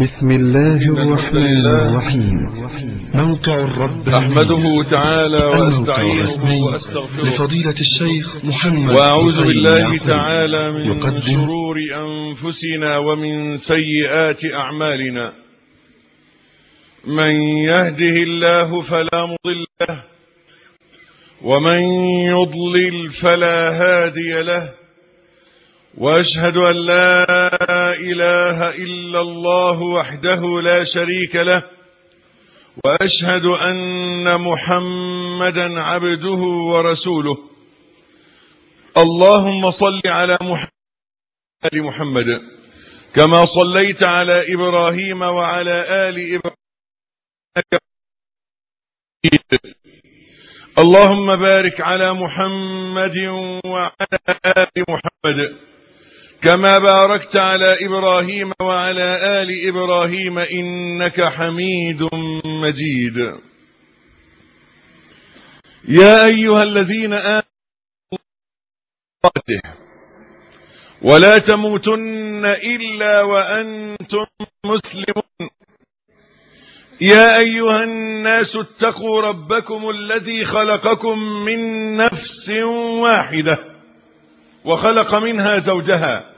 بسم الله الرحمن الرحيم. موقع الرب أحمده تعالى وأستعينه وأستغفره لفضيلة الشيخ محمد وأعوذ بالله تعالى من شرور أنفسنا ومن سيئات أعمالنا. من يهده الله فلا مضل له ومن يضلل فلا هادي له وأشهد أن لا إله إلا الله وحده لا شريك له وأشهد أن محمدا عبده ورسوله. اللهم صل على محمد محمد كما صليت على إبراهيم وعلى آل إبراهيم. اللهم بارك على محمد وعلى آل محمد. كما باركت على إبراهيم وعلى آل إبراهيم إنك حميد مجيد. يا أيها الذين آمنوا ولا تموتن إلا وأنتم مسلمون. يا أيها الناس اتقوا ربكم الذي خلقكم من نفس واحدة وخلق منها زوجها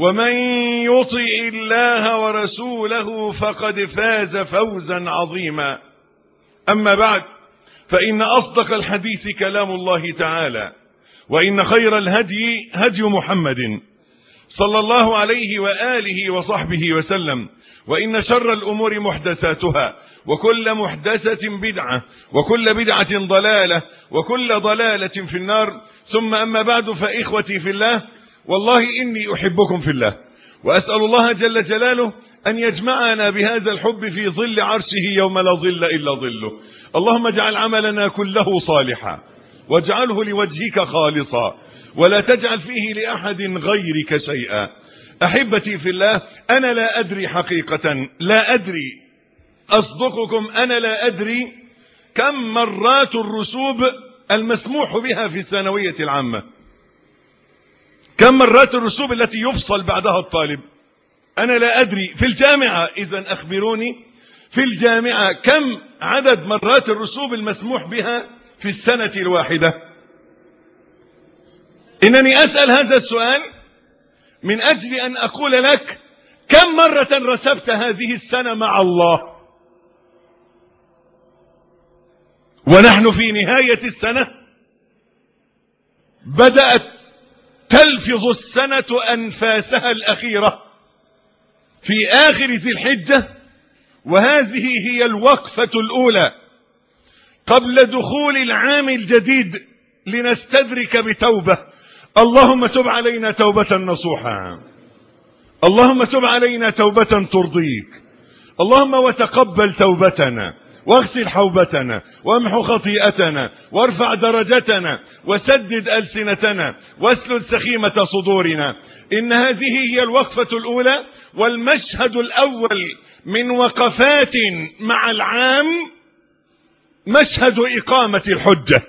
ومن يطع الله ورسوله فقد فاز فوزا عظيما. أما بعد فإن أصدق الحديث كلام الله تعالى وإن خير الهدي هدي محمد صلى الله عليه وآله وصحبه وسلم وإن شر الأمور محدثاتها وكل محدثة بدعة وكل بدعة ضلالة وكل ضلالة في النار. ثم أما بعد فإخوتي في الله والله إني أحبكم في الله. وأسأل الله جل جلاله أن يجمعنا بهذا الحب في ظل عرشه يوم لا ظل إلا ظله. اللهم اجعل عملنا كله صالحا. واجعله لوجهك خالصا. ولا تجعل فيه لأحد غيرك شيئا. أحبتي في الله أنا لا أدري حقيقة. لا أدري. أصدقكم أنا لا أدري. كم مرات الرسوب المسموح بها في الثانوية العامة. كم مرات الرسوب التي يفصل بعدها الطالب؟ أنا لا أدري. في الجامعة إذا أخبروني. في الجامعة كم عدد مرات الرسوب المسموح بها في السنة الواحدة؟ إنني أسأل هذا السؤال من أجل أن أقول لك كم مرة رسبت هذه السنة مع الله؟ ونحن في نهاية السنة بدأت تلفظ السنة أنفاسها الأخيرة في آخر ذي الحجة وهذه هي الوقفة الأولى. قبل دخول العام الجديد لنستدرك بتوبة. اللهم تب علينا توبة نصوحا. اللهم تب علينا توبة ترضيك. اللهم وتقبل توبتنا. واغسل حوبتنا وامحو خطيئتنا وارفع درجتنا وسدد ألسنتنا واسلل سخيمة صدورنا. إن هذه هي الوقفة الأولى والمشهد الأول من وقفات مع العام مشهد إقامة الحجة.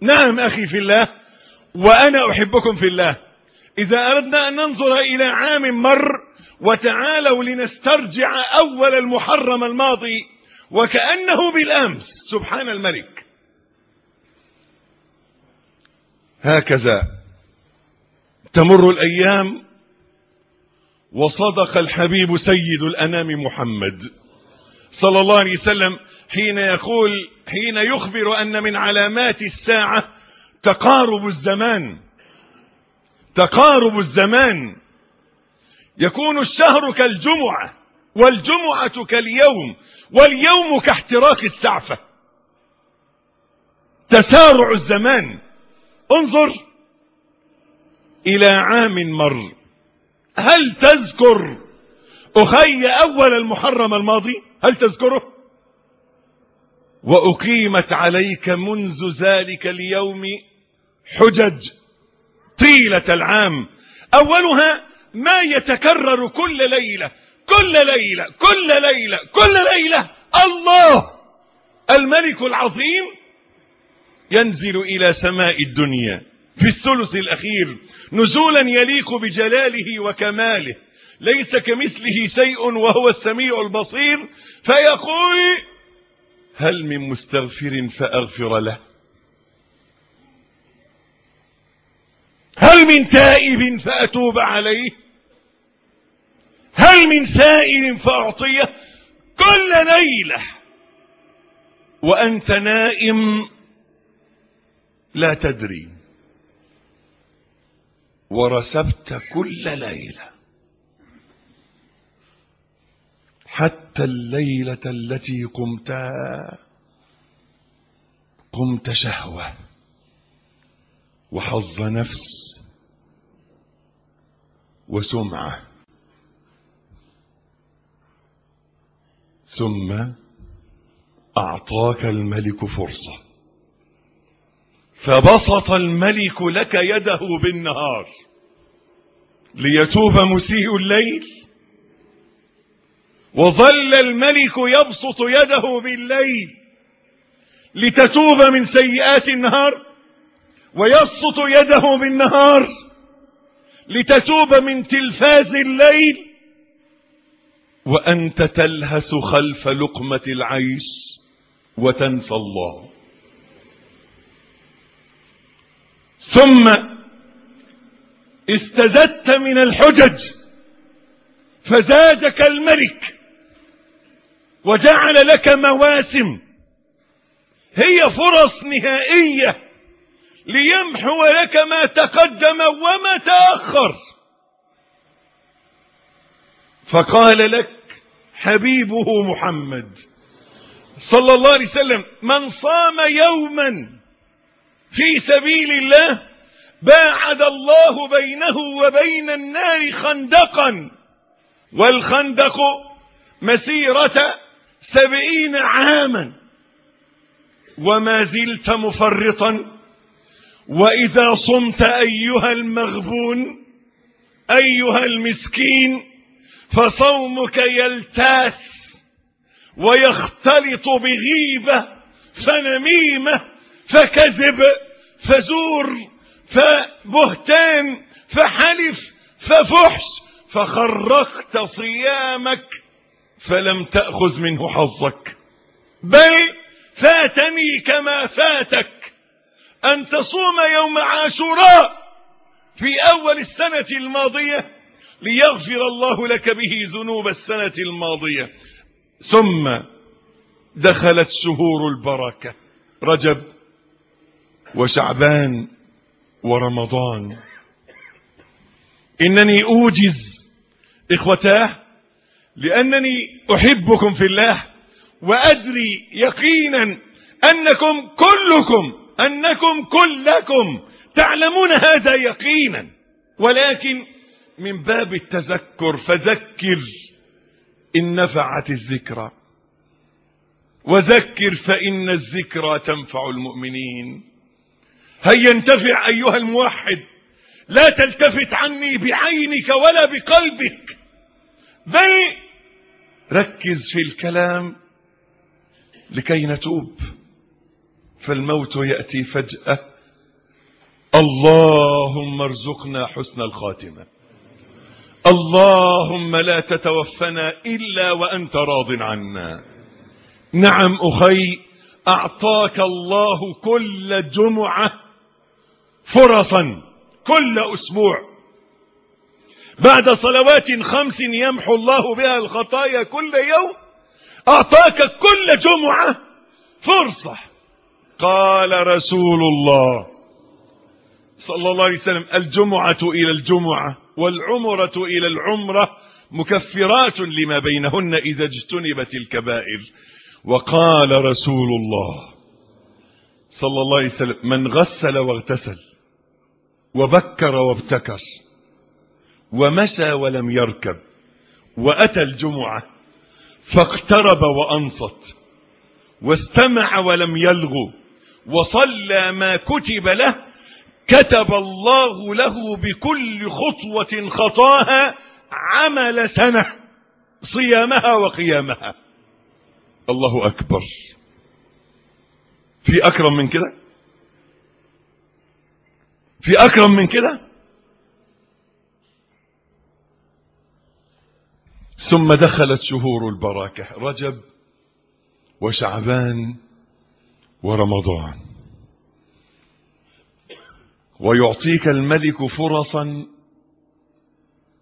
نعم أخي في الله وأنا أحبكم في الله. إذا أردنا أن ننظر إلى عام مر وتعالوا لنسترجع أول المحرم الماضي وكأنه بالأمس. سبحان الملك. هكذا تمر الأيام وصدق الحبيب سيد الأنام محمد صلى الله عليه وسلم حين يقول حين يخبر أن من علامات الساعة تقارب الزمان. تقارب الزمان. يكون الشهر كالجمعة والجمعة كاليوم. واليوم كاحتراق السعفة. تسارع الزمان. انظر إلى عام مر. هل تذكر أخي أول المحرم الماضي؟ هل تذكره؟ وأقيمت عليك منذ ذلك اليوم حجج طيلة العام. أولها ما يتكرر كل ليلة. كل ليلة كل ليلة كل ليلة الله الملك العظيم ينزل إلى سماء الدنيا. في الثلث الأخير نزولا يليق بجلاله وكماله. ليس كمثله شيء وهو السميع البصير فيقول هل من مستغفر فأغفر له؟ هل من تائب فأتوب عليه؟ هل من سائل فأعطيه؟ كل ليلة. وأنت نائم لا تدري. ورسبت كل ليلة. حتى الليلة التي قمتها قمت شهوة. وحظ نفس وسمعة. ثم أعطاك الملك فرصة. فبسط الملك لك يده بالنهار ليتوب مسيء الليل وظل الملك يبسط يده بالليل لتتوب من سيئات النهار ويبسط يده بالنهار لتتوب من تلفاز الليل وأنت تلهس خلف لقمة العيش وتنسى الله. ثم استزدت من الحجج فزادك الملك وجعل لك مواسم. هي فرص نهائية ليمحو لك ما تقدم وما تأخر. فقال لك حبيبه محمد. صلى الله عليه وسلم من صام يوما في سبيل الله باعد الله بينه وبين النار خندقا والخندق مسيرة سبعين عاما وما زلت مفرطا وإذا صمت أيها المغبون أيها المسكين فصومك يلتاث ويختلط بغيبة فنميمة فكذب فزور فبهتان فحلف ففحش فخرقت صيامك فلم تأخذ منه حظك. بل فاتني كما فاتك أن تصوم يوم عاشوراء في أول السنة الماضية ليغفر الله لك به ذنوب السنة الماضية. ثم دخلت شهور البركة. رجب وشعبان ورمضان. إنني أوجز إخوتاه لأنني أحبكم في الله وأدري يقينا أنكم كلكم أنكم كلكم تعلمون هذا يقينا. ولكن من باب التذكر فذكر إن نفعت الذكرى. وذكر فإن الذكرى تنفع المؤمنين. هيا انتفع أيها الموحد؟ لا تلتفت عني بعينك ولا بقلبك. بل ركز في الكلام لكي نتوب. فالموت يأتي فجأة. اللهم ارزقنا حسن الخاتمة. اللهم لا تتوفنا إلا وأنت راض عنا. نعم أخي أعطاك الله كل جمعة فرصا كل أسبوع. بعد صلوات خمس يمحو الله بها الخطايا كل يوم أعطاك كل جمعة فرصة. قال رسول الله صلى الله عليه وسلم الجمعة إلى الجمعة. والعمرة إلى العمرة مكفرات لما بينهن إذا اجتنبت الكبائر. وقال رسول الله صلى الله عليه وسلم من غسل واغتسل وبكر وابتكر ومشى ولم يركب وأتى الجمعة فاقترب وأنصت واستمع ولم يلغو وصلى ما كتب له كتب الله له بكل خطوة خطاها عمل سنة صيامها وقيامها. الله أكبر. في أكرم من كده؟ في أكرم من كده؟ ثم دخلت شهور البركة رجب وشعبان ورمضان. ويعطيك الملك فرصا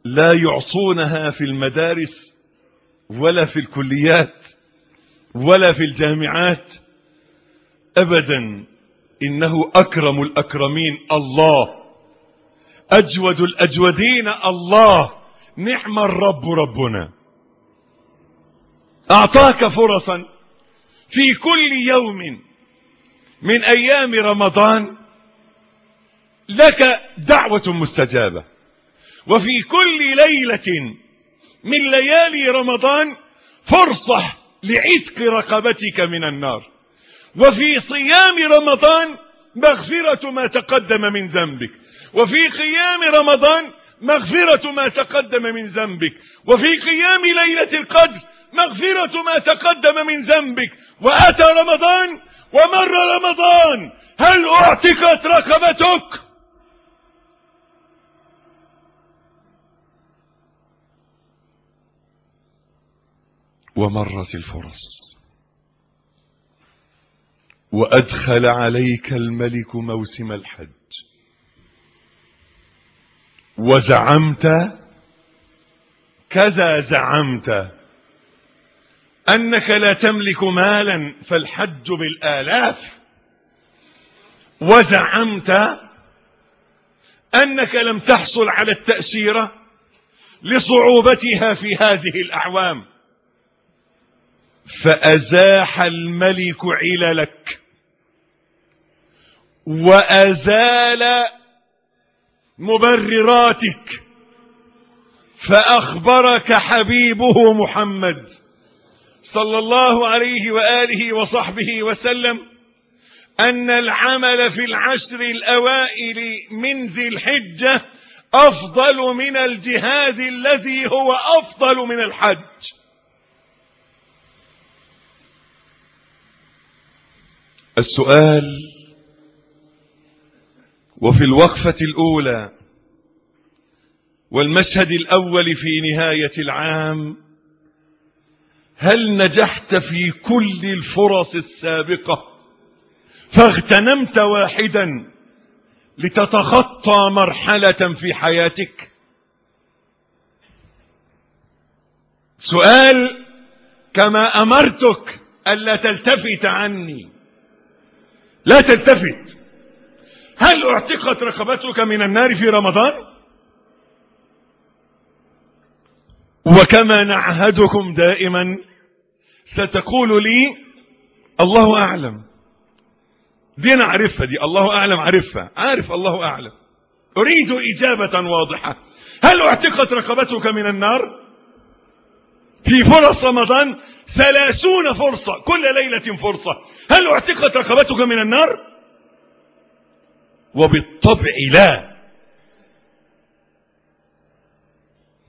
لا يعطونها في المدارس ولا في الكليات ولا في الجامعات ابدا. إنه أكرم الأكرمين الله أجود الأجودين الله. نعم الرب ربنا. أعطاك فرصا في كل يوم من أيام رمضان لك دعوة مستجابة. وفي كل ليلة من ليالي رمضان فرصة لعتق رقبتك من النار. وفي صيام رمضان مغفرة ما تقدم من ذنبك. وفي قيام رمضان مغفرة ما تقدم من ذنبك. وفي قيام ليلة القدر مغفرة ما تقدم من ذنبك. وأتى رمضان ومر رمضان. هل أعتقت رقبتك؟ ومرت الفرص. وأدخل عليك الملك موسم الحج. وزعمت كذا زعمت أنك لا تملك مالا فالحج بالآلاف. وزعمت أنك لم تحصل على التأشيرة لصعوبتها في هذه الأعوام. فأزاح الملك عللك. وأزال مبرراتك. فأخبرك حبيبه محمد صلى الله عليه وآله وصحبه وسلم أن العمل في العشر الأوائل من ذي الحجة أفضل من الجهاد الذي هو أفضل من الحج. السؤال وفي الوقفة الأولى والمشهد الأول في نهاية العام هل نجحت في كل الفرص السابقة فاغتنمت واحدا لتتخطى مرحلة في حياتك؟ سؤال كما أمرتك ألا تلتفت عني. لا تلتفت. هل اعتقت رقبتك من النار في رمضان؟ وكما نعهدكم دائما ستقول لي الله أعلم. دي عارفها دي الله أعلم عارفها. عارف الله أعلم. أريد إجابة واضحة. هل اعتقت رقبتك من النار؟ في فرص رمضان ثلاثون فرصة كل ليلة فرصة. هل اعتقت رقبتك من النار؟ وبالطبع لا.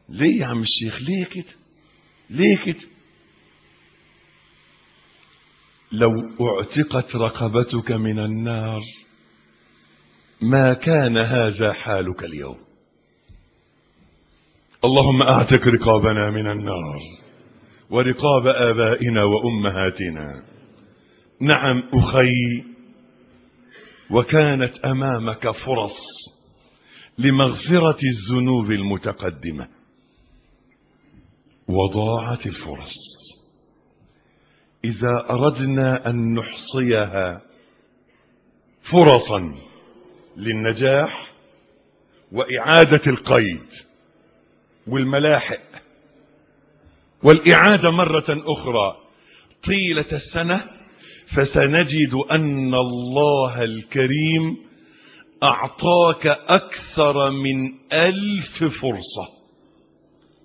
ليه يا عم الشيخ؟ ليه كده؟ ليه كده؟ لو اعتقت رقبتك من النار ما كان هذا حالك اليوم؟ اللهم أعتق رقابنا من النار ورقاب آبائنا وأمهاتنا. نعم أخي وكانت أمامك فرص لمغفرة الذنوب المتقدمة. وضاعت الفرص. إذا أردنا أن نحصيها فرصا للنجاح وإعادة القيد والملاحق والإعادة مرة أخرى طيلة السنة فسنجد أن الله الكريم أعطاك أكثر من ألف فرصة.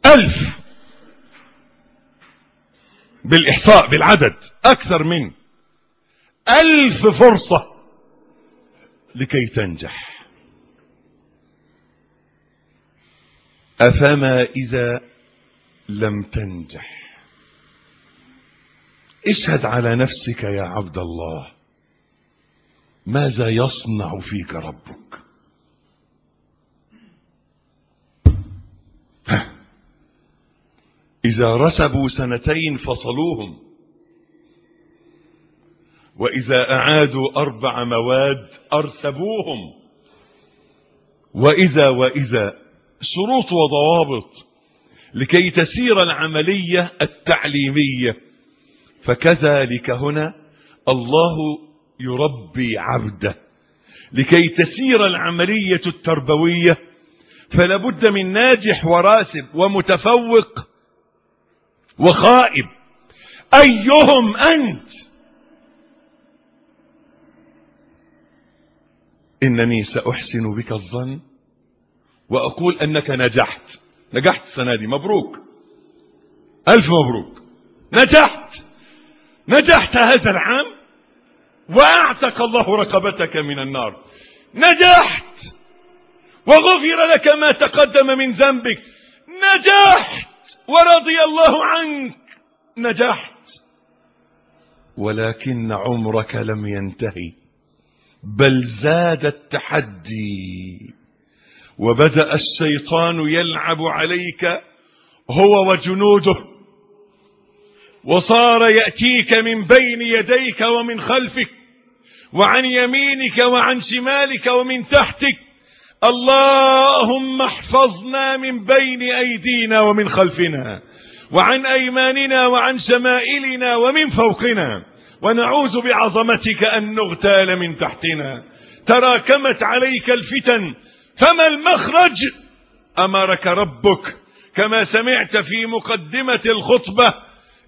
ألف! بالإحصاء بالعدد أكثر من ألف فرصة لكي تنجح. أفما إذا لم تنجح؟ اشهد على نفسك يا عبد الله. ماذا يصنع فيك ربك؟ ها. إذا رسبوا سنتين فصلوهم. وإذا أعادوا أربع مواد أرسبوهم. وإذا وإذا شروط وضوابط لكي تسير العملية التعليمية. فكذلك هنا الله يربي عبده لكي تسير العملية التربوية فلا بد من ناجح وراسب ومتفوق وخائب. أيهم أنت؟ إنني سأحسن بك الظن وأقول أنك نجحت. نجحت السنة دي مبروك. ألف مبروك. نجحت. نجحت هذا العام وأعتق الله رقبتك من النار. نجحت وغفر لك ما تقدم من ذنبك. نجحت ورضي الله عنك. نجحت. ولكن عمرك لم ينتهي بل زاد التحدي. وبدأ الشيطان يلعب عليك هو وجنوده. وصار يأتيك من بين يديك ومن خلفك وعن يمينك وعن شمالك ومن تحتك. اللهم احفظنا من بين أيدينا ومن خلفنا وعن أيماننا وعن شمائلنا ومن فوقنا. ونعوذ بعظمتك أن نغتال من تحتنا. تراكمت عليك الفتن فما المخرج؟ أمرك ربك كما سمعت في مقدمة الخطبة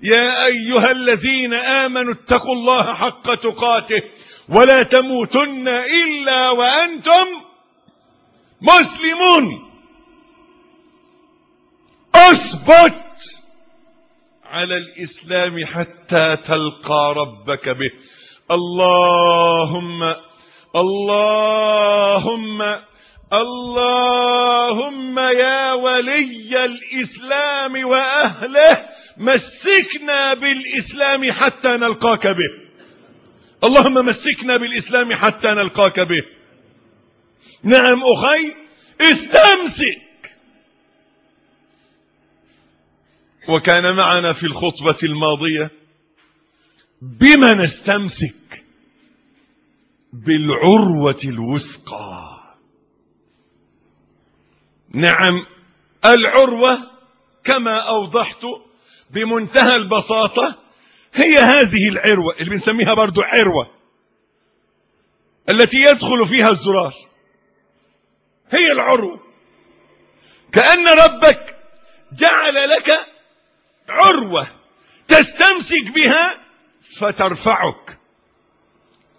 يا أيها الذين آمنوا اتقوا الله حق تقاته ولا تموتن إلا وأنتم مسلمون. أثبت على الإسلام حتى تلقى ربك به. اللهم اللهم اللهم يا ولي الإسلام وأهله مسكنا بالإسلام حتى نلقاك به. اللهم مسكنا بالإسلام حتى نلقاك به. نعم أخي استمسك. وكان معنا في الخطبة الماضية بما نستمسك بالعروة الوثقى. نعم العروة كما أوضحت بمنتهى البساطة هي هذه العروة اللي بنسميها برضو عروة التي يدخل فيها الزرار. هي العروة. كأن ربك جعل لك عروة تستمسك بها فترفعك.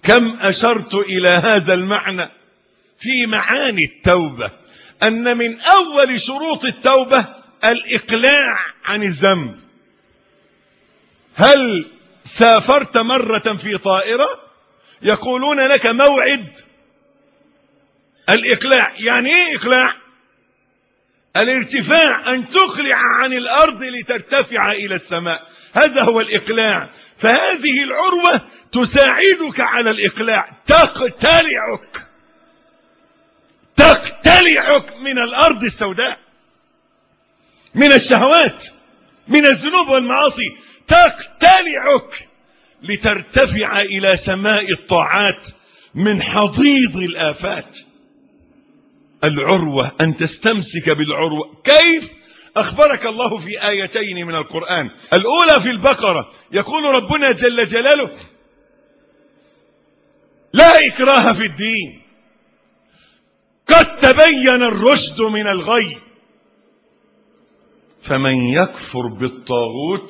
كم أشرت إلى هذا المعنى في معاني التوبة أن من أول شروط التوبة الإقلاع عن الذنب. هل سافرت مرة في طائرة؟ يقولون لك موعد. الإقلاع يعني إيه إقلاع؟ الارتفاع أن تقلع عن الأرض لترتفع إلى السماء. هذا هو الإقلاع. فهذه العروة تساعدك على الإقلاع. تقتلعك. تقتلعك من الأرض السوداء من الشهوات من الذنوب والمعاصي. تقتلعك لترتفع إلى سماء الطاعات من حضيض الآفات. العروة أن تستمسك بالعروة. كيف؟ أخبرك الله في آيتين من القرآن. الأولى في البقرة. يقول ربنا جل جلاله لا إكراه في الدين. قد تبين الرشد من الغي. فمن يكفر بالطاغوت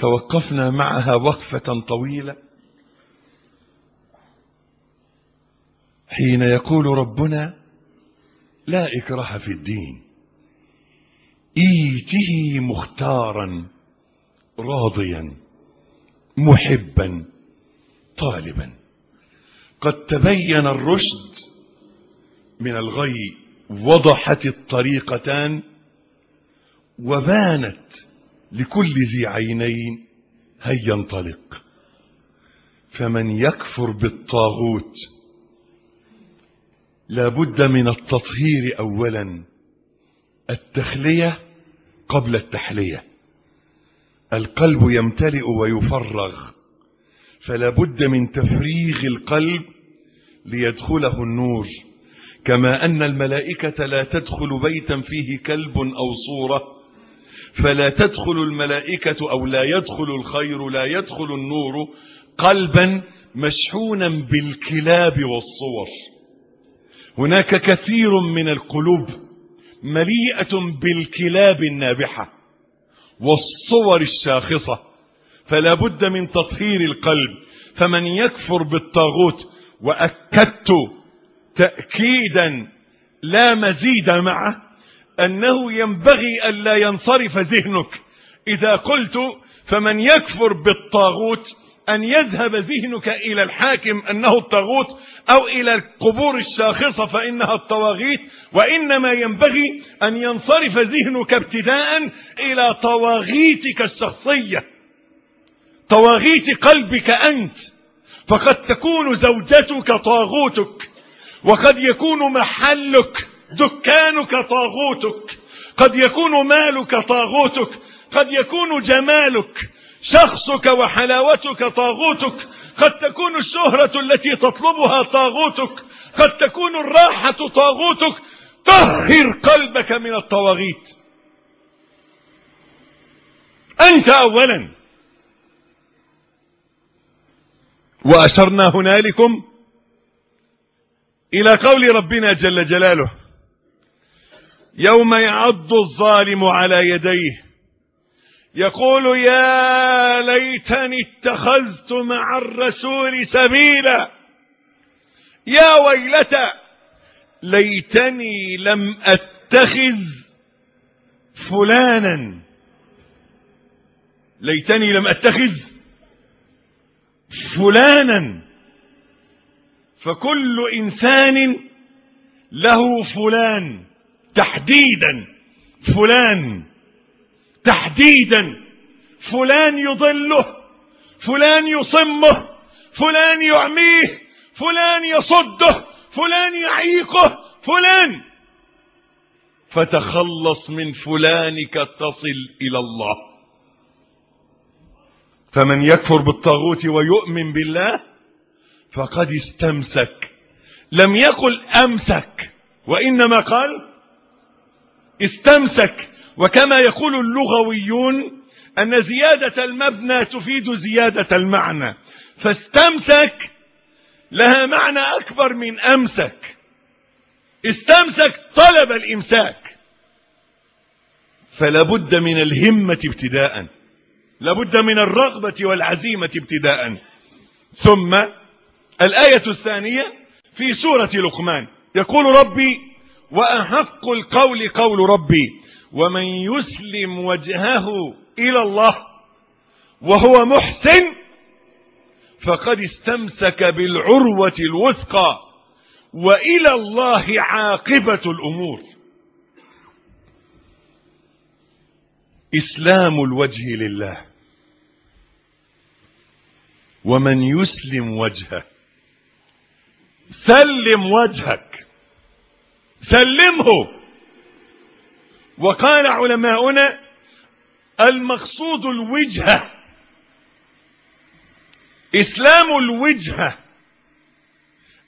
توقفنا معها وقفة طويلة. حين يقول ربنا لا إكراه في الدين. إيته مختارا راضيا محبا طالبا. قد تبين الرشد من الغي وضحت الطريقتان وبانت لكل ذي عينين هيا انطلق. فمن يكفر بالطاغوت لابد من التطهير اولا التخلية قبل التحلية. القلب يمتلئ ويفرغ فلا بد من تفريغ القلب ليدخله النور. كما أن الملائكة لا تدخل بيتا فيه كلب أو صورة. فلا تدخل الملائكة أو لا يدخل الخير لا يدخل النور قلبا مشحونا بالكلاب والصور. هناك كثير من القلوب مليئة بالكلاب النابحة والصور الشاخصة فلا بد من تطهير القلب. فمن يكفر بالطاغوت وأكدت تاكيدا لا مزيد معه أنه ينبغي الا ينصرف ذهنك. إذا قلت فمن يكفر بالطاغوت أن يذهب ذهنك إلى الحاكم أنه الطاغوت أو إلى القبور الشاخصة فإنها الطواغيت وإنما ينبغي أن ينصرف ذهنك ابتداء إلى طواغيتك الشخصية طواغيت قلبك أنت. فقد تكون زوجتك طاغوتك وقد يكون محلك دكانك طاغوتك. قد يكون مالك طاغوتك. قد يكون جمالك. شخصك وحلاوتك طاغوتك. قد تكون الشهرة التي تطلبها طاغوتك. قد تكون الراحة طاغوتك. طهر قلبك من الطواغيت. أنت أولا. وأشرنا هنالكم إلى قول ربنا جل جلاله. يوم يعض الظالم على يديه. يقول يا ليتني اتخذت مع الرسول سبيلا. يا ويلتى ليتني لم أتخذ فلانا. ليتني لم أتخذ فلانا. فكل إنسان له فلان. تحديدا فلان تحديدا فلان يضله فلان يصمه فلان يعميه فلان يصده فلان يعيقه فلان. فتخلص من فلانك تصل إلى الله. فمن يكفر بالطاغوت ويؤمن بالله فقد استمسك. لم يقل أمسك وإنما قال استمسك. وكما يقول اللغويون أن زيادة المبنى تفيد زيادة المعنى. فاستمسك لها معنى أكبر من أمسك. استمسك طلب الإمساك. فلا بد من الهمة ابتداء. لابد من الرغبة والعزيمة ابتداء. ثم الآية الثانية في سورة لقمان. يقول ربي وأحق القول قول ربي. ومن يسلم وجهه إلى الله وهو محسن فقد استمسك بالعروة الوثقى وإلى الله عاقبة الأمور. إسلام الوجه لله. ومن يسلم وجهه سلم وجهك. سلمه. وقال علماؤنا المقصود الوجهه إسلام الوجهه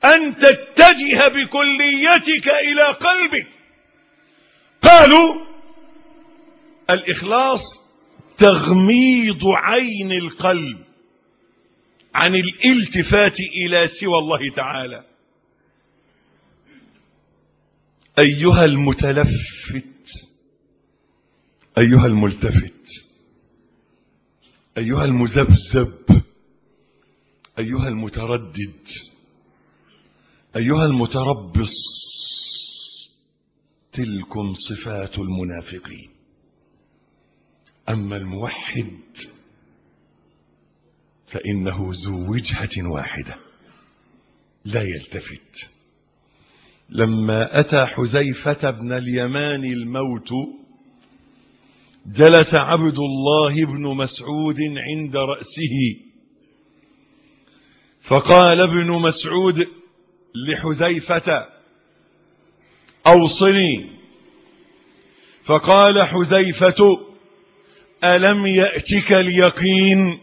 أن تتجه بكليتك إلى قلبك. قالوا الإخلاص تغميض عين القلب عن الالتفات إلى سوى الله تعالى. أيها المتلفت أيها الملتفت أيها المذبذب أيها المتردد أيها المتربص تلكم صفات المنافقين. أما الموحد فإنه ذو وجهة واحدة لا يلتفت. لما أتى حذيفة بن اليمان الموت جلس عبد الله بن مسعود عند رأسه فقال ابن مسعود لحذيفة أوصني. فقال حذيفة ألم يأتك اليقين؟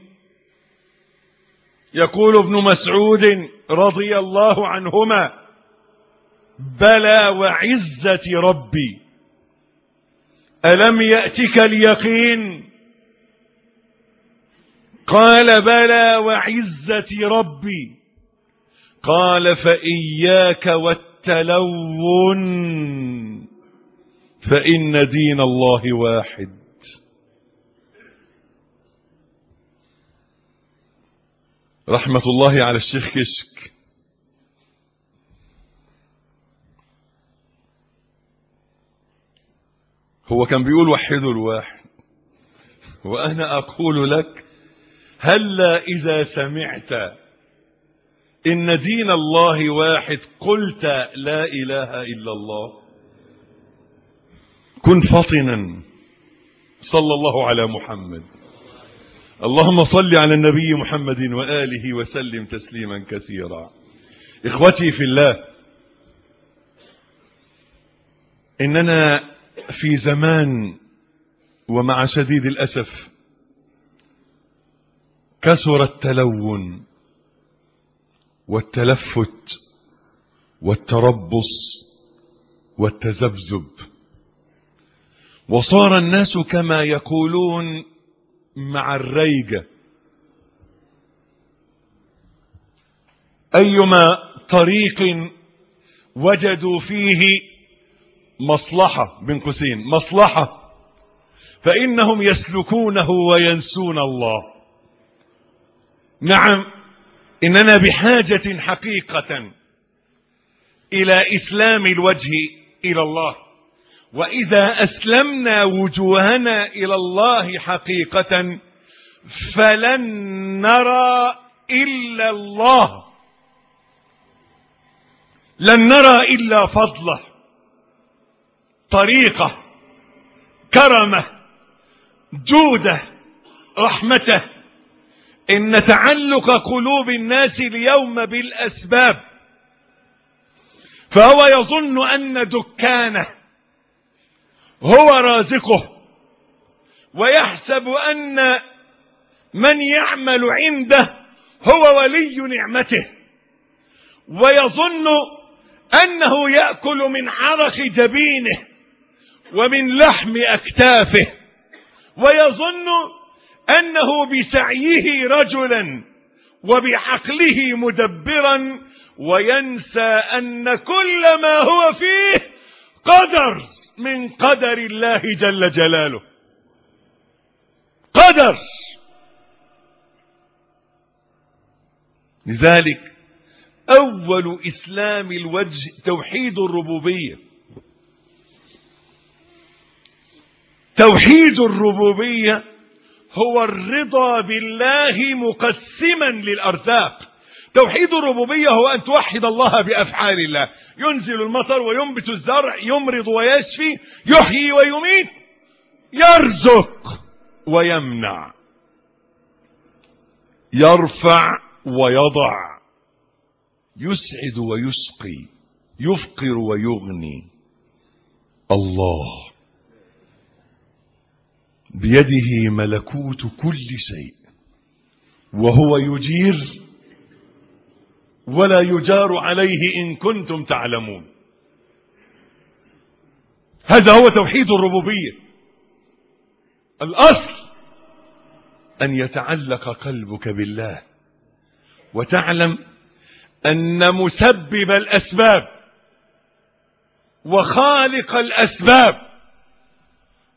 يقول ابن مسعود رضي الله عنهما بلى وعزة ربي. ألم يأتك اليقين؟ قال بلى وعزة ربي. قال فإياك والتلون. فإن دين الله واحد. رحمة الله على الشيخ كشك هو كان بيقول وحدوا الواحد. وأنا أقول لك هلا إذا سمعت إن دين الله واحد قلت لا إله إلا الله. كن فطنا. صلى الله على محمد. اللهم صل على النبي محمد وآله وسلم تسليما كثيرا. إخوتي في الله إننا في زمان ومع شديد الأسف كثر التلون والتلفت والتربص والتذبذب. وصار الناس كما يقولون مع الريجة أيما طريق وجدوا فيه مصلحة بين قوسين مصلحة. فإنهم يسلكونه وينسون الله. نعم إننا بحاجة حقيقة إلى إسلام الوجه إلى الله. وإذا أسلمنا وجوهنا إلى الله حقيقة فلن نرى إلا الله. لن نرى إلا فضله. طريقة كرمة جودة رحمته إن تعلق قلوب الناس اليوم بالأسباب فهو يظن أن دكانه هو رازقه ويحسب أن من يعمل عنده هو ولي نعمته ويظن أنه يأكل من عرق جبينه. ومن لحم أكتافه ويظن أنه بسعيه رجلا وبعقله مدبرا وينسى أن كل ما هو فيه قدر من قدر الله جل جلاله. قدر. لذلك أول إسلام الوجه توحيد الربوبية. توحيد الربوبية هو الرضا بالله مقسما للأرزاق. توحيد الربوبية هو أن توحد الله بأفعال الله. ينزل المطر وينبت الزرع يمرض ويشفي يحيي ويميت يرزق ويمنع. يرفع ويضع. يسعد ويسقي. يفقر ويغني. الله. بيده ملكوت كل شيء وهو يجير ولا يجار عليه إن كنتم تعلمون. هذا هو توحيد الربوبية. الأصل أن يتعلق قلبك بالله وتعلم أن مسبب الأسباب وخالق الأسباب.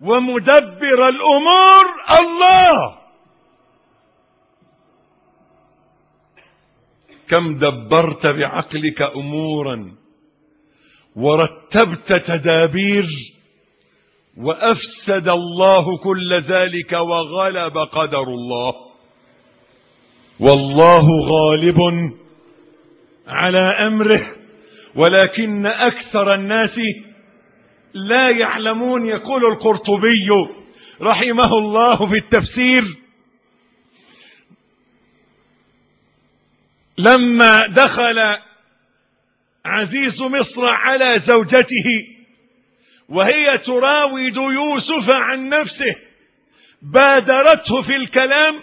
ومدبر الأمور الله. كم دبرت بعقلك أمورا ورتبت تدابير وأفسد الله كل ذلك وغلب قدر الله. والله غالب على أمره ولكن أكثر الناس لا يعلمون يقول القرطبي رحمه الله في التفسير. لما دخل عزيز مصر على زوجته وهي تراود يوسف عن نفسه بادرته في الكلام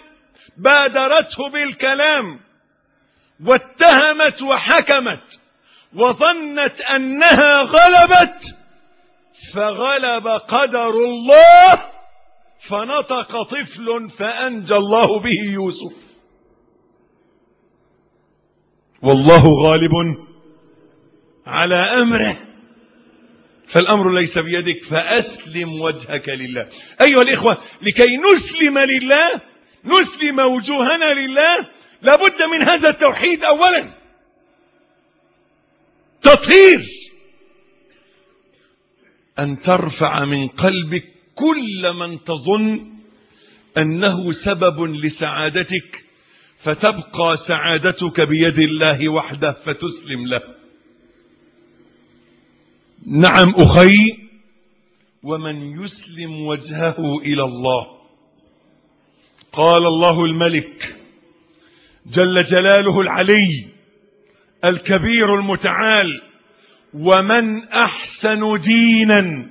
بادرته بالكلام واتهمت وحكمت وظنت أنها غلبت فغلب قدر الله فنطق طفل فأنجى الله به يوسف. والله غالب على أمره. فالأمر ليس بيدك فأسلم وجهك لله. أيها الإخوة لكي نسلم لله نسلم وجوهنا لله لابد من هذا التوحيد اولا. تطهير. أن ترفع من قلبك كل من تظن أنه سبب لسعادتك فتبقى سعادتك بيد الله وحده فتسلم له. نعم أخي ومن يسلم وجهه إلى الله. قال الله الملك جل جلاله العلي الكبير المتعال ومن أحسن دينا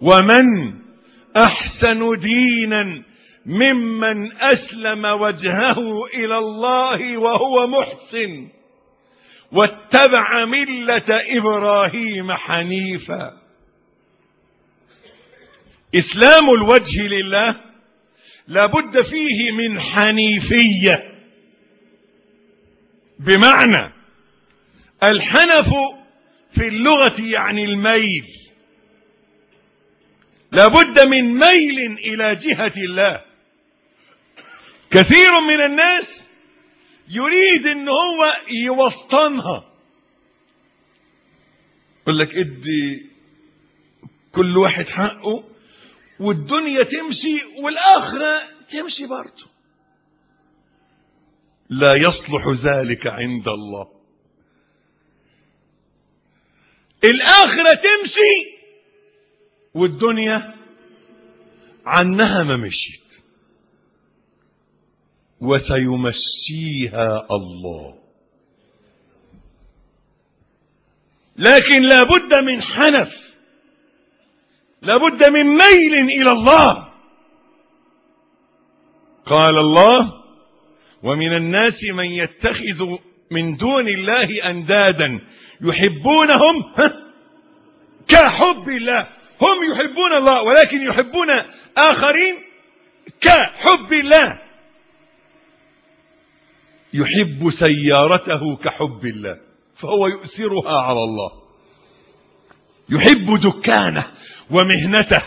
ومن أحسن دينا ممن أسلم وجهه إلى الله وهو محسن واتبع ملة إبراهيم حنيفا. إسلام الوجه لله لابد فيه من حنيفية. بمعنى الحنف في اللغة يعني الميل. لابد من ميل إلى جهة الله. كثير من الناس يريد إن هو يوسطنها. يقول لك ادي كل واحد حقه والدنيا تمشي والآخرة تمشي برضه. لا يصلح ذلك عند الله. الآخرة تمشي والدنيا عنها ما مشيت. وسيمشيها الله. لكن لابد من حنف. لابد من ميل إلى الله. قال الله ومن الناس من يتخذ من دون الله أندادا يحبونهم كحب الله. هم يحبون الله ولكن يحبون آخرين كحب الله. يحب سيارته كحب الله فهو يؤثرها على الله. يحب دكانه ومهنته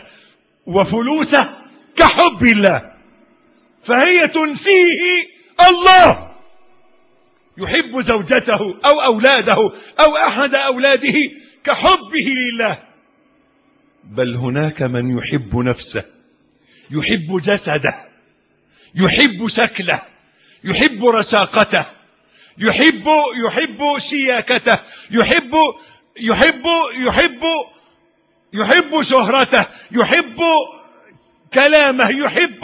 وفلوسه كحب الله. فهي تنسيه الله. يحب زوجته أو أولاده أو أحد أولاده كحبه لله. بل هناك من يحب نفسه يحب جسده يحب شكله يحب رشاقته يحب يحب شياكته يحب يحب يحب يحب شهرته يحب كلامه يحب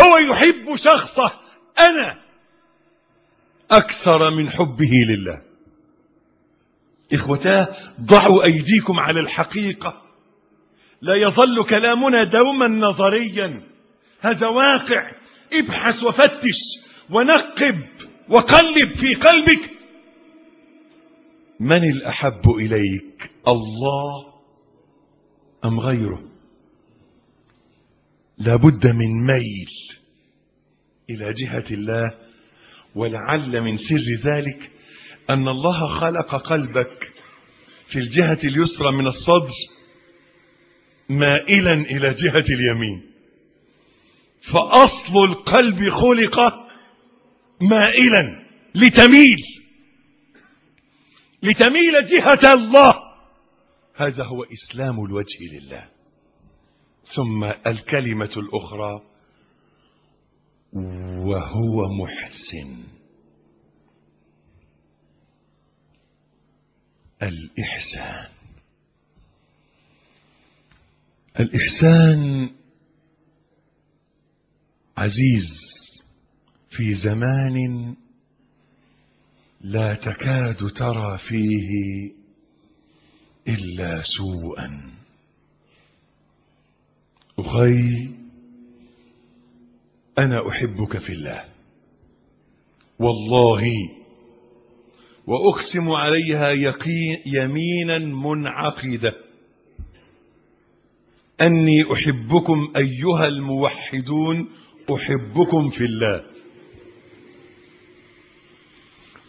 هو يحب شخصه. أنا أكثر من حبه لله. إخوتاه ضعوا أيديكم على الحقيقة. لا يظل كلامنا دوما نظريا. هذا واقع. ابحث وفتش ونقب وقلب في قلبك. من الأحب إليك الله أم غيره؟ لابد من ميل إلى جهة الله ولعل من سر ذلك أن الله خلق قلبك في الجهة اليسرى من الصدر مائلا إلى جهة اليمين. فأصل القلب خلق مائلا لتميل لتميل جهة الله. هذا هو إسلام الوجه لله. ثم الكلمة الأخرى وهو محسن. الإحسان. الإحسان عزيز في زمان لا تكاد ترى فيه إلا سوءا. أخي أنا أحبك في الله. والله وأقسم عليها يمينا منعقدة. أني أحبكم أيها الموحدون أحبكم في الله.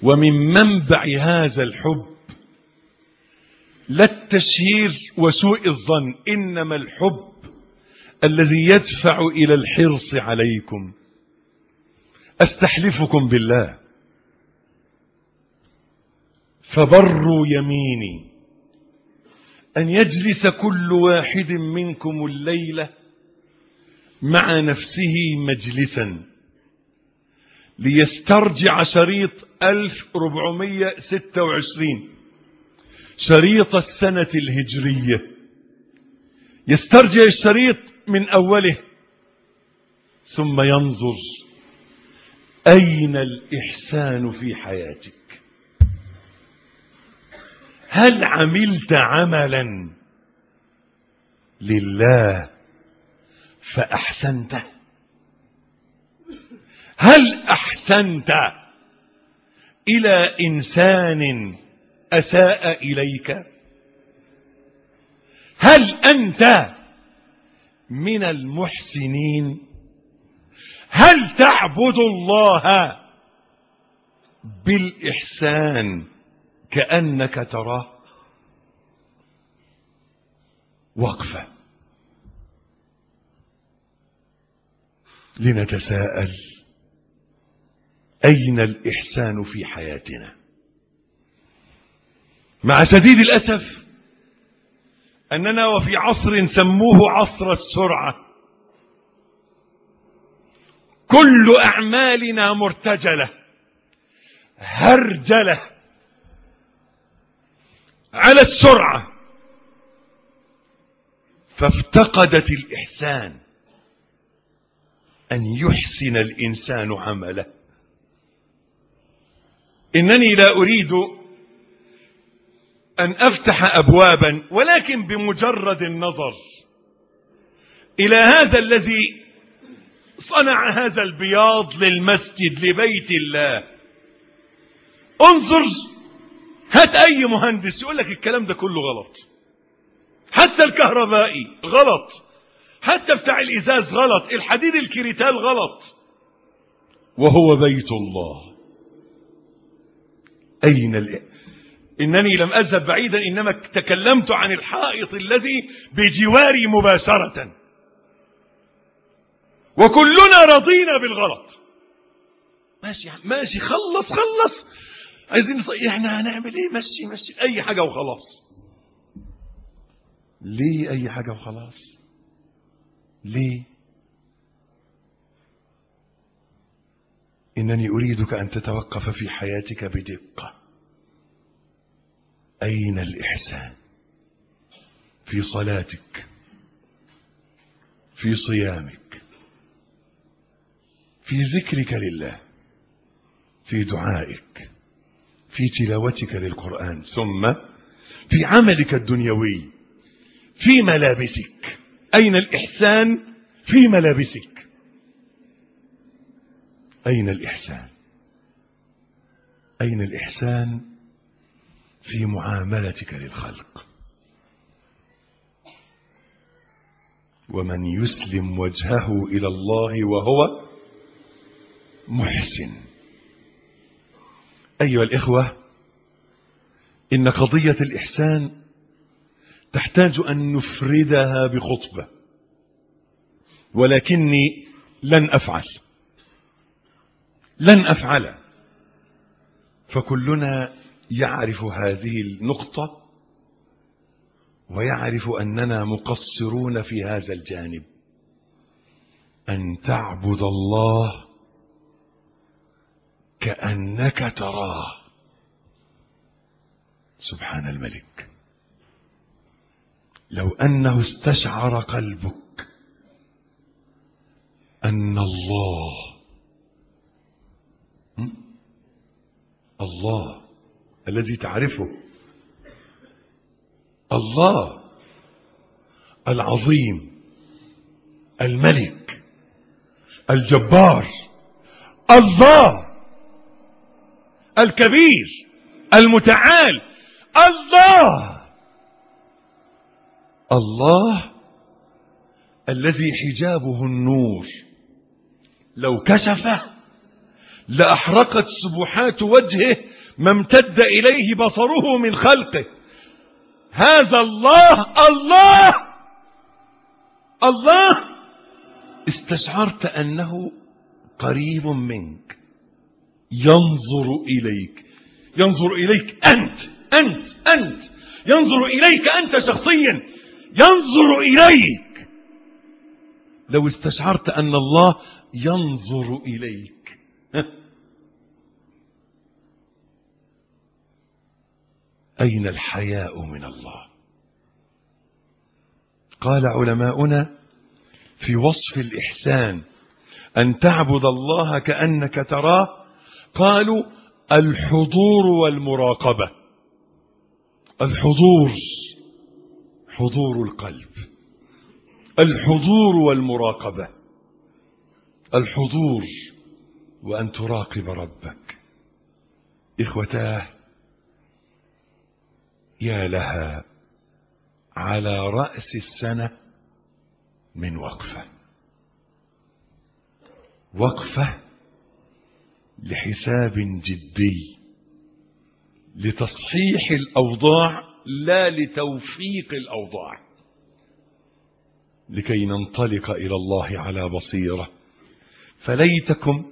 ومن منبع هذا الحب لا التشهير وسوء الظن إنما الحب الذي يدفع إلى الحرص عليكم. أستحلفكم بالله. فبروا يميني. أن يجلس كل واحد منكم الليلة مع نفسه مجلسا. ليسترجع شريط 1426 شريط السنة الهجرية. يسترجع الشريط من أوله. ثم ينظر. أين الإحسان في حياتك؟ هل عملت عملا لله فأحسنته هل أحسنت إلى إنسان أساء إليك؟ هل أنت من المحسنين. هل تعبد الله بالإحسان كأنك تراه؟ وقفة. لنتساءل أين الإحسان في حياتنا؟ مع شديد الأسف أننا وفي عصر سموه عصر السرعة. كل أعمالنا مرتجلة هرجلة على السرعة. فافتقدت الإحسان أن يحسن الإنسان عمله. إنني لا أريد أن أفتح أبوابا ولكن بمجرد النظر إلى هذا الذي صنع هذا البياض للمسجد لبيت الله. انظر هات أي مهندس يقول لك الكلام ده كله غلط. حتى الكهربائي غلط. حتى بتاع الإزاز غلط. الحديد الكريتال غلط. وهو بيت الله. أين. إنني لم أذهب بعيدا إنما تكلمت عن الحائط الذي بجواري مباشرة. وكلنا رضينا بالغلط. ماشي ماشي خلص خلص. عايزين. إحنا هنعمل إيه؟ مشي مشي. أي حاجة وخلاص. ليه أي حاجة وخلاص؟ ليه؟ إنني أريدك أن تتوقف في حياتك بدقة. أين الإحسان؟ في صلاتك في صيامك في ذكرك لله في دعائك في تلاوتك للقرآن ثم في عملك الدنيوي في ملابسك. أين الإحسان؟ في ملابسك. أين الإحسان؟ أين الإحسان؟ في معاملتك للخلق. ومن يسلم وجهه إلى الله وهو محسن. أيها الإخوة إن قضية الإحسان تحتاج أن نفردها بخطبة. ولكني لن أفعل. لن أفعل. فكلنا يعرف هذه النقطة ويعرف أننا مقصرون في هذا الجانب. أن تعبد الله كأنك تراه. سبحان الملك. لو أنه استشعر قلبك أن الله الله. الذي تعرفه. الله العظيم الملك الجبار الله الكبير المتعال الله. الله الذي حجابه النور. لو كشفه لأحرقت سبحات وجهه ما امتد إليه بصره من خلقه. هذا الله الله الله. استشعرت أنه قريب منك. ينظر إليك. ينظر إليك أنت أنت أنت. ينظر إليك أنت شخصيا. ينظر إليك. لو استشعرت أن الله ينظر إليك. أين الحياء من الله؟ قال علماؤنا في وصف الإحسان أن تعبد الله كأنك تراه؟ قالوا الحضور والمراقبة. الحضور حضور القلب. الحضور والمراقبة. الحضور وأن تراقب ربك. إخوتاه يا لها على رأس السنة من وقفة. وقفة لحساب جدي لتصحيح الأوضاع لا لتوفيق الأوضاع. لكي ننطلق إلى الله على بصيرة. فليتكم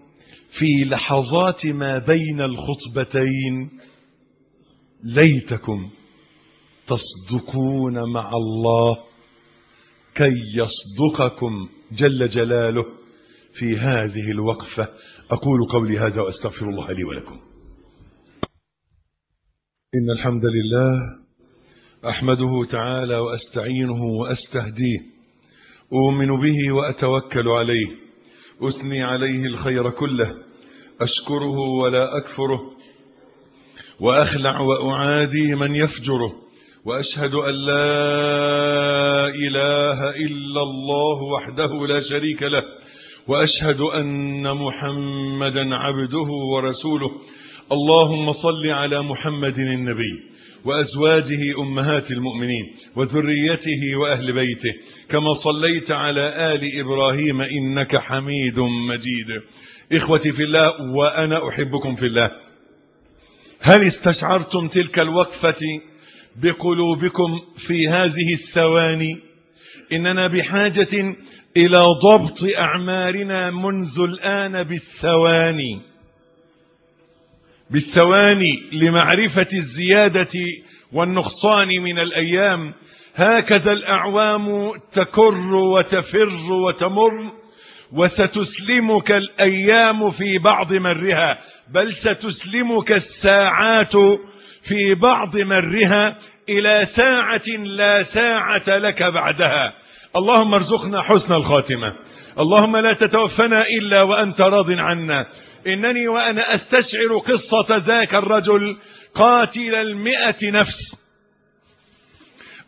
في لحظات ما بين الخطبتين ليتكم تصدقون مع الله كي يصدقكم جل جلاله في هذه الوقفة. أقول قولي هذا وأستغفر الله لي ولكم. إن الحمد لله أحمده تعالى وأستعينه وأستهديه أؤمن به وأتوكل عليه أثني عليه الخير كله أشكره ولا أكفره وأخلع وأعادي من يفجره وأشهد أن لا إله إلا الله وحده لا شريك له وأشهد أن محمدا عبده ورسوله. اللهم صل على محمد النبي وأزواجه أمهات المؤمنين وذريته وأهل بيته كما صليت على آل إبراهيم إنك حميد مجيد. إخوتي في الله وأنا أحبكم في الله. هل استشعرتم تلك الوقفة؟ بقلوبكم في هذه الثواني. إننا بحاجة إلى ضبط أعمارنا منذ الآن بالثواني. بالثواني لمعرفة الزيادة والنقصان من الأيام. هكذا الأعوام تكر وتفر وتمر وستسلمك الأيام في بعض مرها بل ستسلمك الساعات في بعض مرها إلى ساعة لا ساعة لك بعدها. اللهم ارزقنا حسن الخاتمة. اللهم لا تتوفنا إلا وأنت راض عنا. إنني وأنا أستشعر قصة ذاك الرجل قاتل المئة نفس.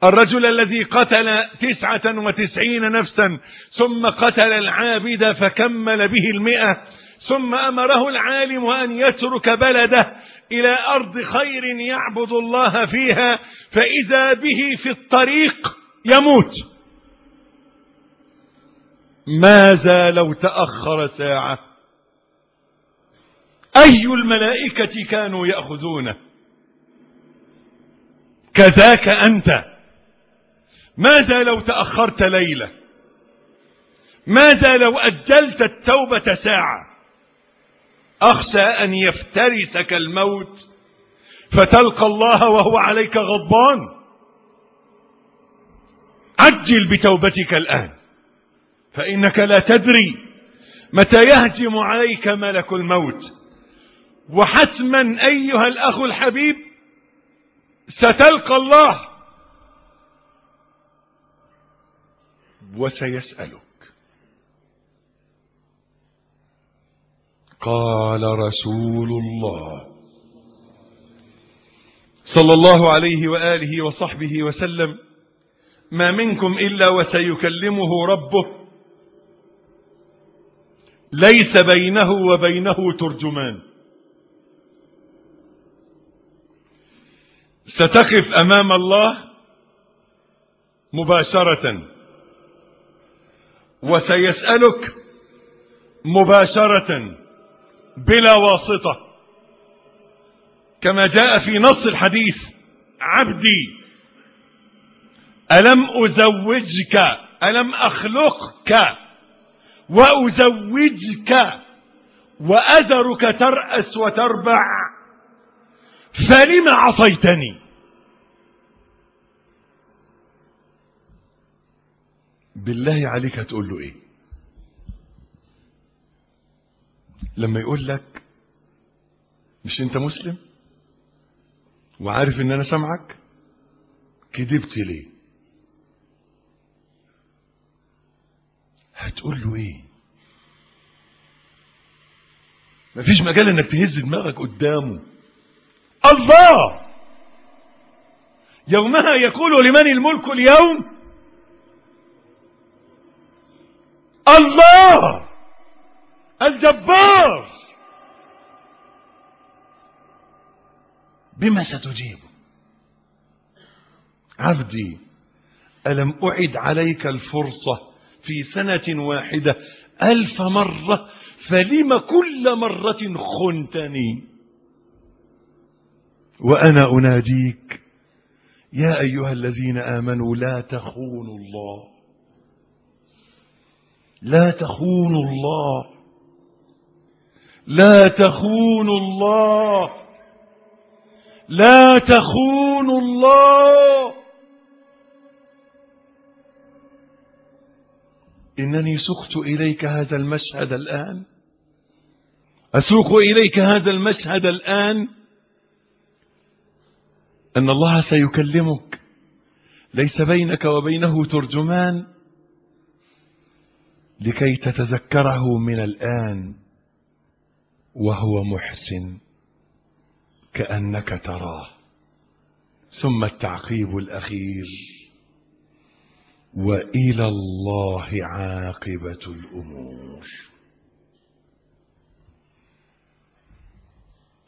الرجل الذي قتل تسعة وتسعين نفسا ثم قتل العابد فكمل به المئة ثم أمره العالم أن يترك بلده إلى أرض خير يعبد الله فيها فإذا به في الطريق يموت. ماذا لو تأخر ساعة. أي الملائكة كانوا يأخذونه؟ كذاك أنت. ماذا لو تأخرت ليلة. ماذا لو أجلت التوبة ساعة. أخشى أن يفترسك الموت فتلقى الله وهو عليك غضبان. عجل بتوبتك الآن فإنك لا تدري متى يهجم عليك ملك الموت. وحتما أيها الأخ الحبيب ستلقى الله. وسيسألك. قال رسول الله. صلى الله عليه وآله وصحبه وسلم ما منكم إلا وسيكلمه ربه. ليس بينه وبينه ترجمان. ستقف أمام الله مباشرة وسيسألك مباشرة بلا واسطة. كما جاء في نص الحديث عبدي ألم أزوجك؟ ألم أخلقك؟ وأزوجك وأذرك ترأس وتربع؟ فلم عصيتني؟ بالله عليك هتقول له إيه؟ لما يقول لك مش أنت مسلم؟ وعارف إن أنا سامعك كذبت ليه؟ هتقول له إيه؟ مفيش مجال إنك تهز دماغك قدامه. الله! يومها يقول لمن الملك اليوم؟ الله! الجبار. بما ستجيب. عبدي ألم أعد عليك الفرصة في سنة واحدة ألف مرة؟ فلم كل مرة خنتني؟ وأنا أناديك يا أيها الذين آمنوا لا تخونوا الله. لا تخونوا الله. لا تخونوا الله. لا تخونوا الله. إنني سقت إليك هذا المشهد الآن. أسوق إليك هذا المشهد الآن. أن الله سيكلمك. ليس بينك وبينه ترجمان. لكي تتذكره من الآن. وهو محسن كأنك تراه. ثم التعقيب الأخير. وإلى الله عاقبة الأمور.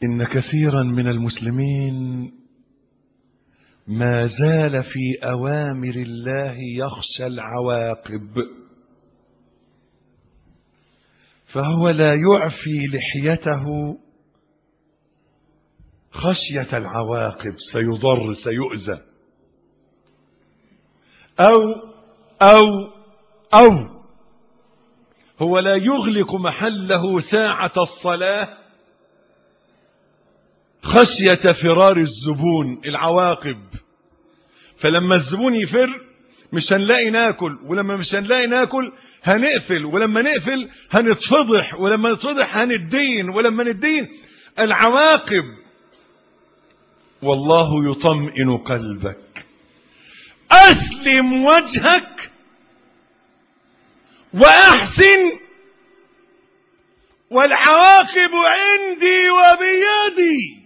إن كثيرا من المسلمين ما زال في أوامر الله يخشى العواقب. فهو لا يعفي لحيته خشية العواقب سيضر سيؤذى. أو أو أو هو لا يغلق محله ساعة الصلاة خشية فرار الزبون العواقب. فلما الزبون يفر مش هنلاقي ناكل ولما مش هنلاقي ناكل هنقفل ولما نقفل هنتفضح ولما نتفضح هندين ولما ندين العواقب. والله يطمئن قلبك. أسلم وجهك وأحسن والعواقب عندي وبيدي.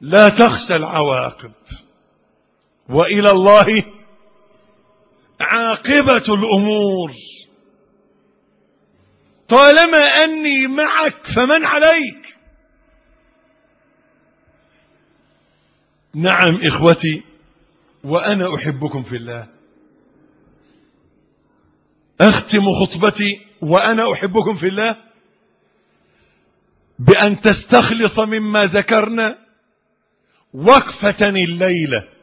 لا تخشى العواقب. وإلى الله عاقبة الأمور. طالما أني معك فمن عليك. نعم إخوتي وأنا أحبكم في الله. أختم خطبتي وأنا أحبكم في الله. بأن تستخلص مما ذكرنا وقفة الليلة.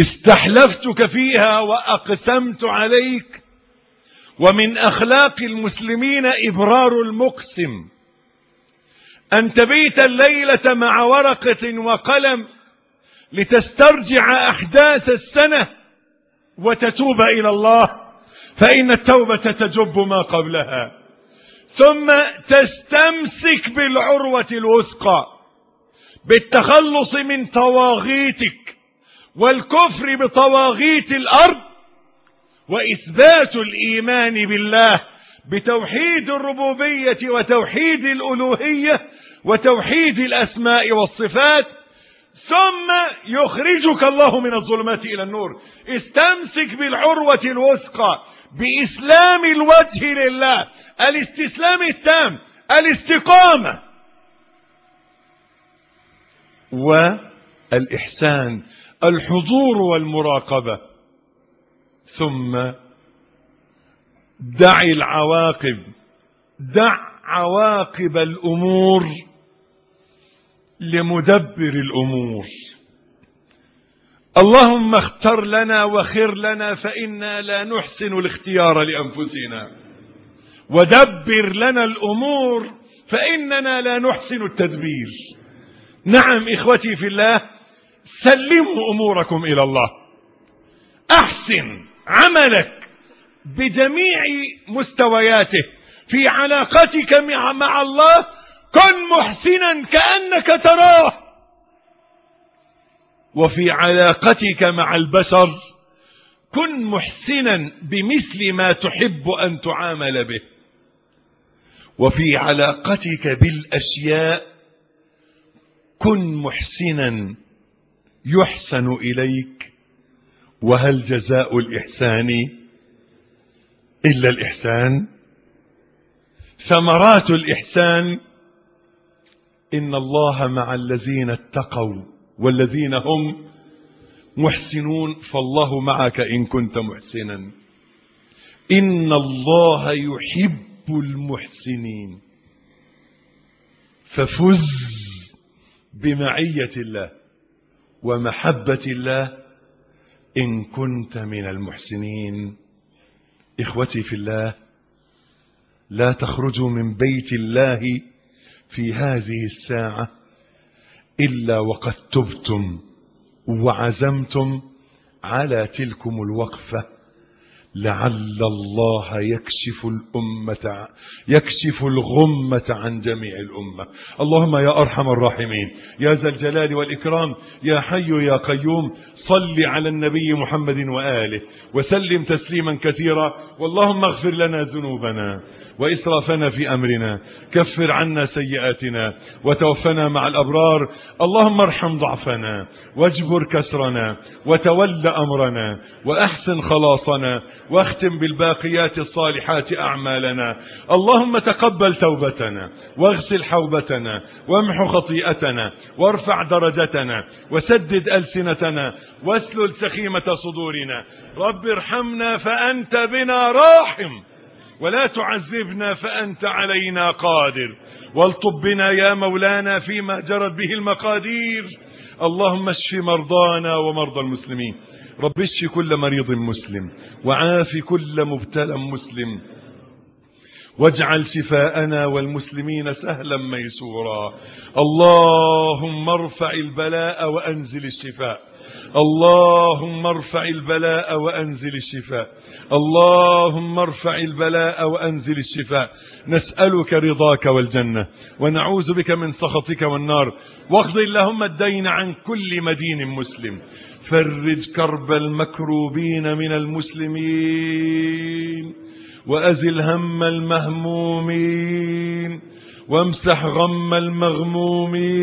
استحلفتك فيها وأقسمت عليك. ومن أخلاق المسلمين إبرار المقسم. أن تبيت الليلة مع ورقة وقلم لتسترجع أحداث السنة وتتوب إلى الله فإن التوبة تجب ما قبلها. ثم تستمسك بالعروة الوثقى بالتخلص من طواغيتك والكفر بطواغيت الأرض وإثبات الإيمان بالله بتوحيد الربوبية وتوحيد الألوهية وتوحيد الأسماء والصفات ثم يخرجك الله من الظلمات إلى النور. استمسك بالعروة الوثقى بإسلام الوجه لله الاستسلام التام الاستقامة والإحسان الحضور والمراقبة. ثم دع العواقب. دع عواقب الأمور لمدبر الأمور. اللهم اختر لنا وخر لنا فإنا لا نحسن الاختيار لأنفسنا. ودبر لنا الأمور فإننا لا نحسن التدبير. نعم إخوتي في الله سلموا أموركم إلى الله. أحسن عملك بجميع مستوياته في علاقتك مع الله كن محسنا كأنك تراه. وفي علاقتك مع البشر كن محسنا بمثل ما تحب أن تعامل به. وفي علاقتك بالأشياء كن محسنا يحسن إليك وهل جزاء الإحسان إلا الإحسان؟ ثمرات الإحسان إن الله مع الذين اتقوا والذين هم محسنون فالله معك إن كنت محسنا. إن الله يحب المحسنين. ففز بمعية الله. ومحبة الله إن كنت من المحسنين. إخوتي في الله لا تخرجوا من بيت الله في هذه الساعة إلا وقد تبتم وعزمتم على تلكم الوقفة. لعل الله يكشف الأمة يكشف الغمة عن جميع الأمة. اللهم يا أرحم الراحمين يا ذا الجلال والإكرام يا حي يا قيوم صل على النبي محمد وآله وسلم تسليما كثيرا واللهم اغفر لنا ذنوبنا. وإسرافنا في أمرنا. كفر عنا سيئاتنا وتوفنا مع الأبرار. اللهم ارحم ضعفنا واجبر كسرنا وتول أمرنا وأحسن خلاصنا واختم بالباقيات الصالحات أعمالنا. اللهم تقبل توبتنا واغسل حوبتنا وامح خطيئتنا وارفع درجتنا وسدد ألسنتنا واسلل سخيمة صدورنا. رب ارحمنا فأنت بنا راحم. ولا تعذبنا فأنت علينا قادر. والطب بنا يا مولانا فيما جرت به المقادير. اللهم اشف مرضانا ومرضى المسلمين. رب اشف كل مريض مسلم وعاف كل مبتلى مسلم. واجعل شفاءنا والمسلمين سهلا ميسورا. اللهم ارفع البلاء وأنزل الشفاء. اللهم ارفع البلاء وأنزل الشفاء. اللهم ارفع البلاء وأنزل الشفاء. نسألك رضاك والجنة ونعوذ بك من سخطك والنار. واقض اللهم الدين عن كل مدين مسلم. فرج كرب المكروبين من المسلمين وأزل هم المهمومين وامسح غم المغمومين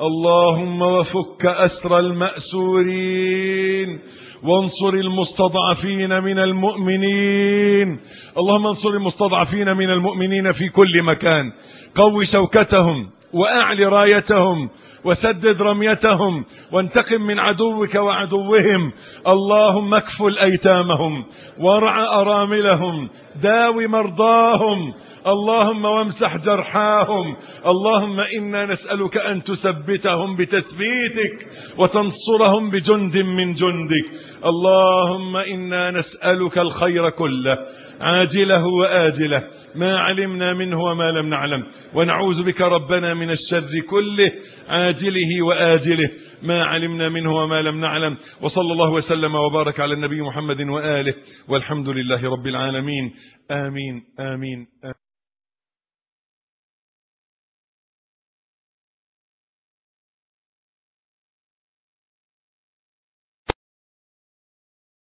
اللهم وفك أسر المأسورين وانصر المستضعفين من المؤمنين. اللهم انصر المستضعفين من المؤمنين في كل مكان. قو شوكتهم وأعل رايتهم وسدد رميتهم وانتقم من عدوك وعدوهم. اللهم اكفل أيتامهم وارع أراملهم. داوي مرضاهم اللهم وامسح جرحاهم. اللهم إنا نسألك أن تثبتهم بتثبيتك وتنصرهم بجند من جندك. اللهم إنا نسألك الخير كله عاجله وآجله. ما علمنا منه وما لم نعلم. ونعوذ بك ربنا من الشر كله عاجله وآجله. ما علمنا منه وما لم نعلم. وصلى الله وسلم وبارك على النبي محمد وآله. والحمد لله رب العالمين. آمين آمين, آمين.